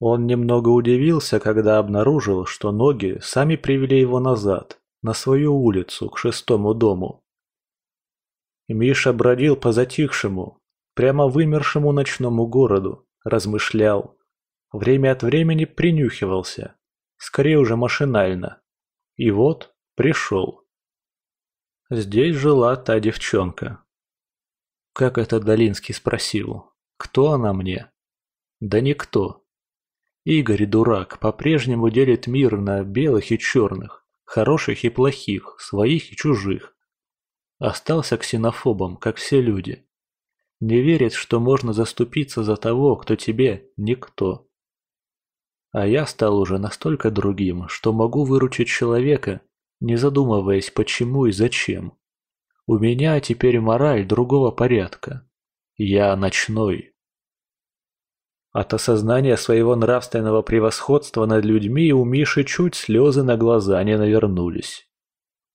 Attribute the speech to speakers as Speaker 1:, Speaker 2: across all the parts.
Speaker 1: Он немного удивился, когда обнаружил, что ноги сами привели его назад, на свою улицу, к шестому дому. Миша бродил по затихшему, прямо вымершему ночному городу, размышлял. Время от времени принюхивался, скорее уже машинально. И вот пришел. Здесь жила та девчонка. Как это Долинский спросил? Кто она мне? Да никто. Игорь, дурак, по-прежнему делит мир на белых и черных, хороших и плохих, своих и чужих. Остался ксенофобом, как все люди. Не верит, что можно заступиться за того, кто тебе никто. А я стал уже настолько другим, что могу выручить человека, не задумываясь почему и зачем. У меня теперь мораль другого порядка. Я ночной. От осознания своего нравственного превосходства над людьми у Миши чуть слезы на глаза не навернулись.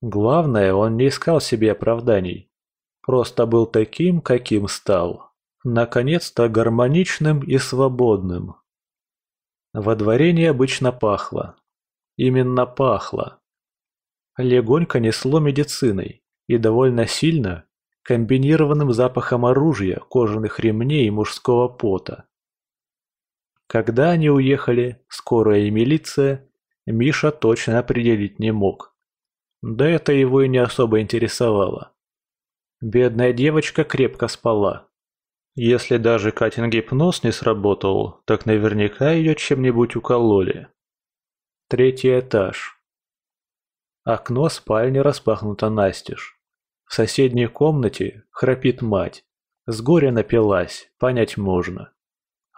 Speaker 1: Главное, он не искал себе оправданий. Просто был таким, каким стал. Наконец-то гармоничным и свободным. Во дворе необычно пахло. Именно пахло. Легонько несло медициной и довольно сильно комбинированным запахом оружия, кожаных ремней и мужского пота. Когда они уехали, скорая и милиция, Миша точно определить не мог. Да это его и не особо интересовало. Бедная девочка крепко спала. Если даже Катин гипноз не сработал, так наверняка ее чем-нибудь укололи. Третий этаж. Окно спальни распахнуто настежь. В соседней комнате храпит мать. С горя напилась, понять можно.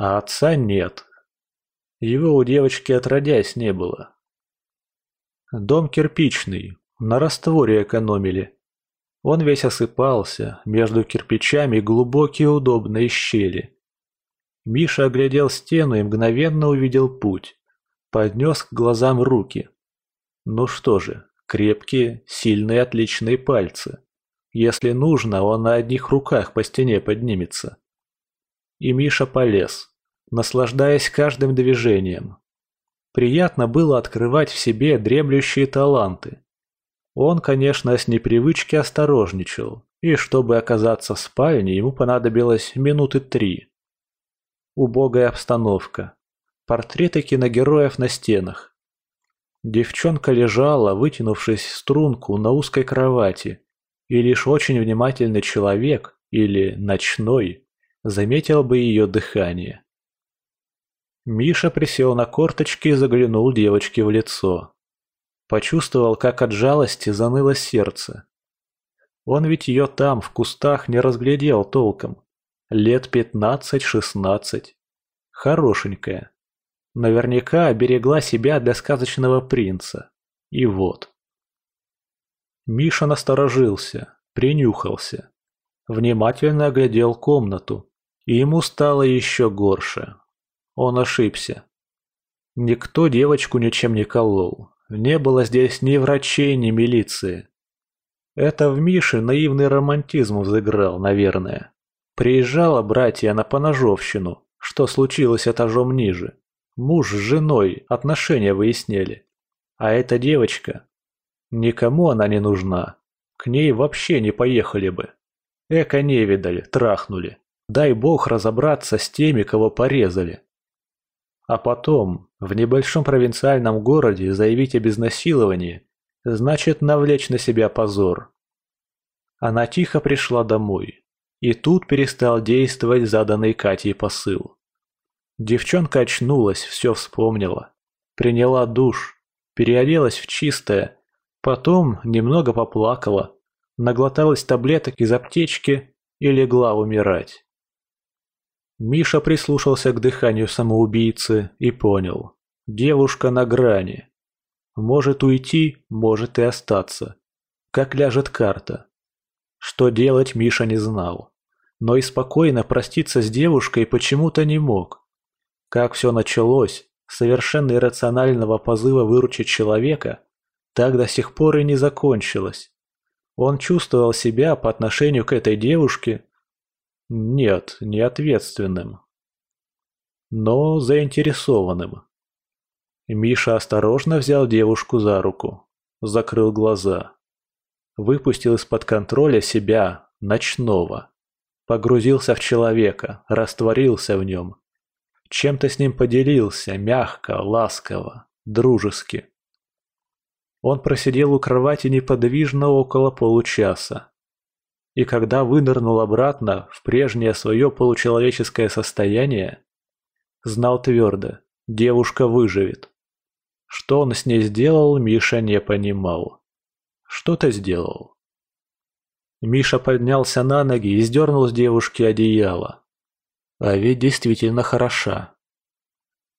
Speaker 1: А отца нет. Его у девочки отродясь не было. Дом кирпичный, на растворе экономили. Он весь осыпался, между кирпичами глубокие удобные щели. Миша оглядел стену и мгновенно увидел путь. Поднес к глазам руки. Ну что же, крепкие, сильные, отличные пальцы. Если нужно, он на одних руках по стене поднимется. И Миша полез наслаждаясь каждым движением. Приятно было открывать в себе дремлющие таланты. Он, конечно, с непривычки осторожничал, и чтобы оказаться в спальне, ему понадобилось минуты три. Убогая обстановка. Портреты киногероев на стенах. Девчонка лежала, вытянувшись в струнку на узкой кровати, и лишь очень внимательный человек, или ночной, заметил бы ее дыхание. Миша присел на корточки и заглянул девочке в лицо. Почувствовал, как от жалости заныло сердце. Он ведь ее там, в кустах, не разглядел толком. Лет пятнадцать-шестнадцать. Хорошенькая. Наверняка оберегла себя для сказочного принца. И вот. Миша насторожился, принюхался. Внимательно оглядел комнату. И ему стало еще горше. Он ошибся. Никто девочку ничем не колол. Не было здесь ни врачей, ни милиции. Это в Мише наивный романтизм взыграл, наверное. Приезжала братья на поножовщину, что случилось этажом ниже. Муж с женой отношения выясняли. А эта девочка... Никому она не нужна. К ней вообще не поехали бы. Эко не видали, трахнули. Дай бог разобраться с теми, кого порезали. А потом, в небольшом провинциальном городе заявить о безнасиловании, значит навлечь на себя позор. Она тихо пришла домой, и тут перестал действовать заданный Катей посыл. Девчонка очнулась, все вспомнила, приняла душ, переоделась в чистое, потом немного поплакала, наглоталась таблеток из аптечки и легла умирать. Миша прислушался к дыханию самоубийцы и понял. Девушка на грани. Может уйти, может и остаться. Как ляжет карта. Что делать Миша не знал. Но и спокойно проститься с девушкой почему-то не мог. Как все началось, совершенно иррационального позыва выручить человека, так до сих пор и не закончилось. Он чувствовал себя по отношению к этой девушке нет, не ответственным. но заинтересованным. Миша осторожно взял девушку за руку, закрыл глаза. Выпустил из-под контроля себя, ночного. Погрузился в человека, растворился в нем. Чем-то с ним поделился, мягко, ласково, дружески. Он просидел у кровати неподвижно около получаса. И когда вынырнул обратно в прежнее свое получеловеческое состояние, знал твердо, девушка выживет. Что он с ней сделал, Миша не понимал. Что-то сделал. Миша поднялся на ноги и сдернул с девушки одеяло. А ведь действительно хороша.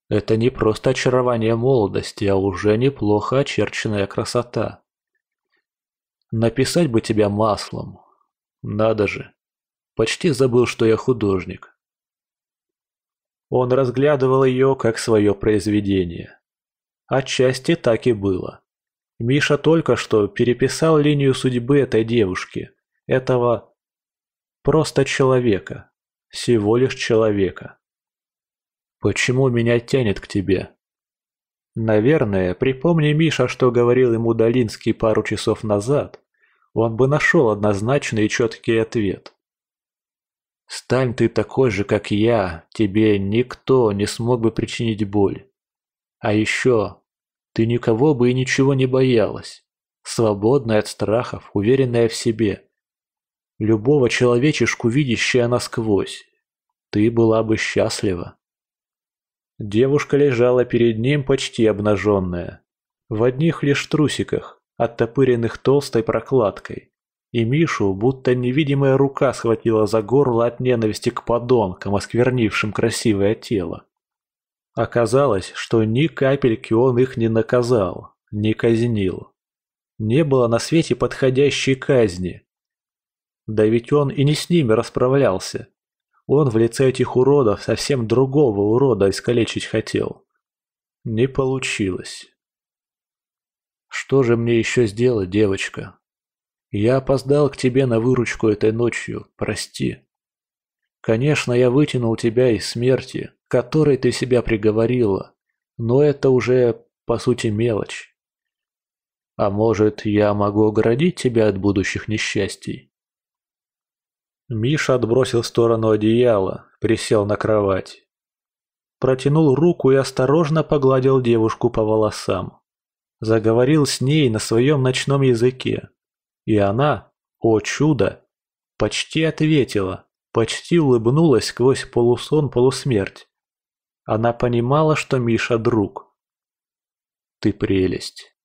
Speaker 1: Это не просто очарование молодости, а уже неплохо очерченная красота. Написать бы тебя маслом. Надо же. Почти забыл, что я художник. Он разглядывал ее как свое произведение. Отчасти так и было. Миша только что переписал линию судьбы этой девушки, этого просто человека, всего лишь человека. Почему меня тянет к тебе? Наверное, припомни Миша, что говорил ему Долинский пару часов назад, он бы нашел однозначный и четкий ответ. Стань ты такой же, как я, тебе никто не смог бы причинить боль. А еще, ты никого бы и ничего не боялась, свободная от страхов, уверенная в себе. Любого человечешку видящая насквозь. Ты была бы счастлива. Девушка лежала перед ним почти обнаженная, в одних лишь трусиках, оттопыренных толстой прокладкой. И Мишу будто невидимая рука схватила за горло от ненависти к подонкам, осквернившим красивое тело. Оказалось, что ни капельки он их не наказал, не казнил. Не было на свете подходящей казни. Да ведь он и не с ними расправлялся. Он в лице этих уродов совсем другого урода искалечить хотел. Не получилось. Что же мне еще сделать, девочка? Я опоздал к тебе на выручку этой ночью, прости. Конечно, я вытянул тебя из смерти, которой ты себя приговорила, но это уже, по сути, мелочь. А может, я могу оградить тебя от будущих несчастий? Миша отбросил в сторону одеяла, присел на кровать. Протянул руку и осторожно погладил девушку по волосам. Заговорил с ней на своем ночном языке. И она, о чудо, почти ответила, почти улыбнулась сквозь полусон-полусмерть. Она понимала, что Миша друг. «Ты прелесть.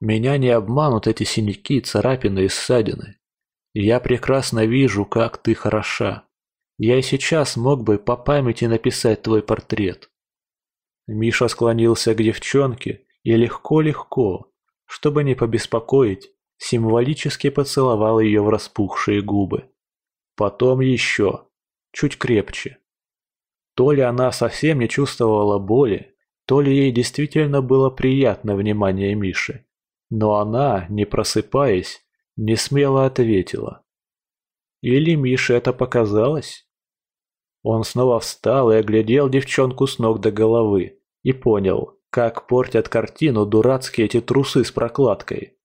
Speaker 1: Меня не обманут эти синяки, царапины и ссадины. Я прекрасно вижу, как ты хороша. Я и сейчас мог бы по памяти написать твой портрет. Миша склонился к девчонке и легко-легко, чтобы не побеспокоить, символически поцеловал ее в распухшие губы. Потом еще, чуть крепче. То ли она совсем не чувствовала боли, то ли ей действительно было приятно внимание Миши. Но она, не просыпаясь, не смело ответила. Или Мише это показалось? Он снова встал и оглядел девчонку с ног до головы и понял, как портят картину дурацкие эти трусы с прокладкой.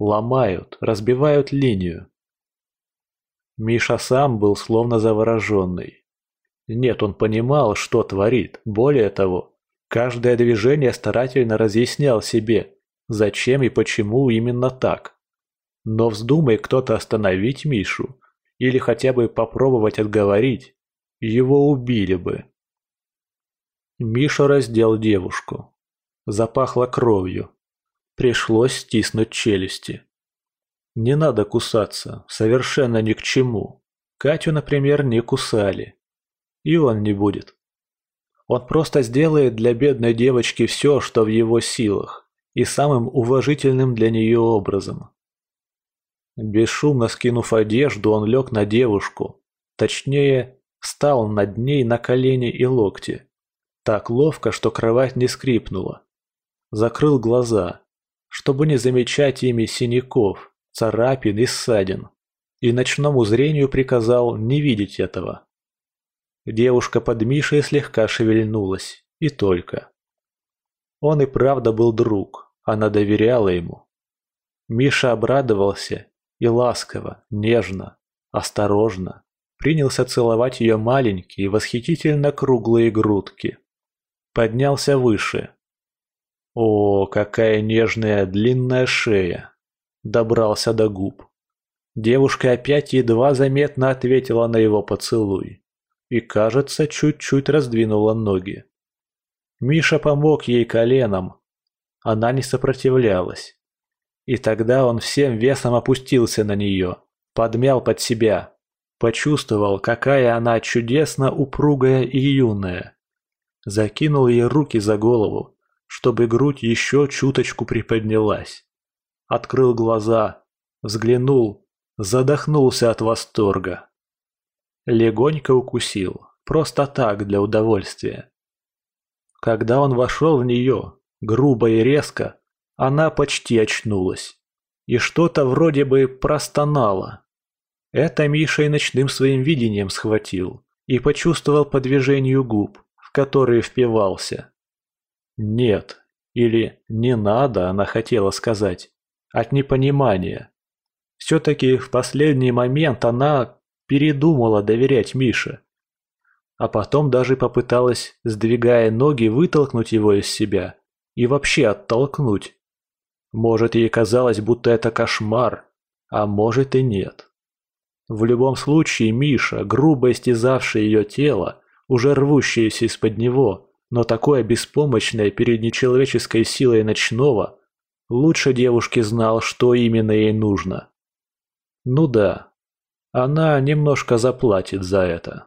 Speaker 1: Ломают, разбивают линию. Миша сам был словно завороженный. Нет, он понимал, что творит. Более того, каждое движение старательно разъяснял себе, зачем и почему именно так. Но вздумай кто-то остановить Мишу или хотя бы попробовать отговорить, его убили бы. Миша раздел девушку. Запахло кровью. Пришлось стиснуть челюсти. Не надо кусаться, совершенно ни к чему. Катю, например, не кусали. И он не будет. Он просто сделает для бедной девочки все, что в его силах, и самым уважительным для нее образом. Бесшумно скинув одежду, он лег на девушку. Точнее, встал над ней на колени и локти. Так ловко, что кровать не скрипнула. Закрыл глаза, чтобы не замечать ими синяков, царапин и ссадин. И ночному зрению приказал не видеть этого. Девушка под Мишей слегка шевельнулась, и только. Он и правда был друг, она доверяла ему. Миша обрадовался и ласково, нежно, осторожно принялся целовать ее маленькие, восхитительно круглые грудки. Поднялся выше. О, какая нежная длинная шея! Добрался до губ. Девушка опять едва заметно ответила на его поцелуй. И, кажется, чуть-чуть раздвинула ноги. Миша помог ей коленом. Она не сопротивлялась. И тогда он всем весом опустился на нее, подмял под себя. Почувствовал, какая она чудесно упругая и юная. Закинул ей руки за голову, чтобы грудь еще чуточку приподнялась. Открыл глаза, взглянул, задохнулся от восторга. Легонько укусил, просто так, для удовольствия. Когда он вошел в нее, грубо и резко, она почти очнулась. И что-то вроде бы простонала. Это Миша и ночным своим видением схватил и почувствовал по движению губ, в которые впивался. «Нет» или «не надо» она хотела сказать, от непонимания. Все-таки в последний момент она передумала доверять Мише а потом даже попыталась, сдвигая ноги, вытолкнуть его из себя и вообще оттолкнуть. Может, ей казалось, будто это кошмар, а может и нет. В любом случае, Миша, грубо истязавший ее тело, уже рвущееся из-под него, но такое беспомощное перед нечеловеческой силой ночного, лучше девушки знал, что именно ей нужно. Ну да, она немножко заплатит за это.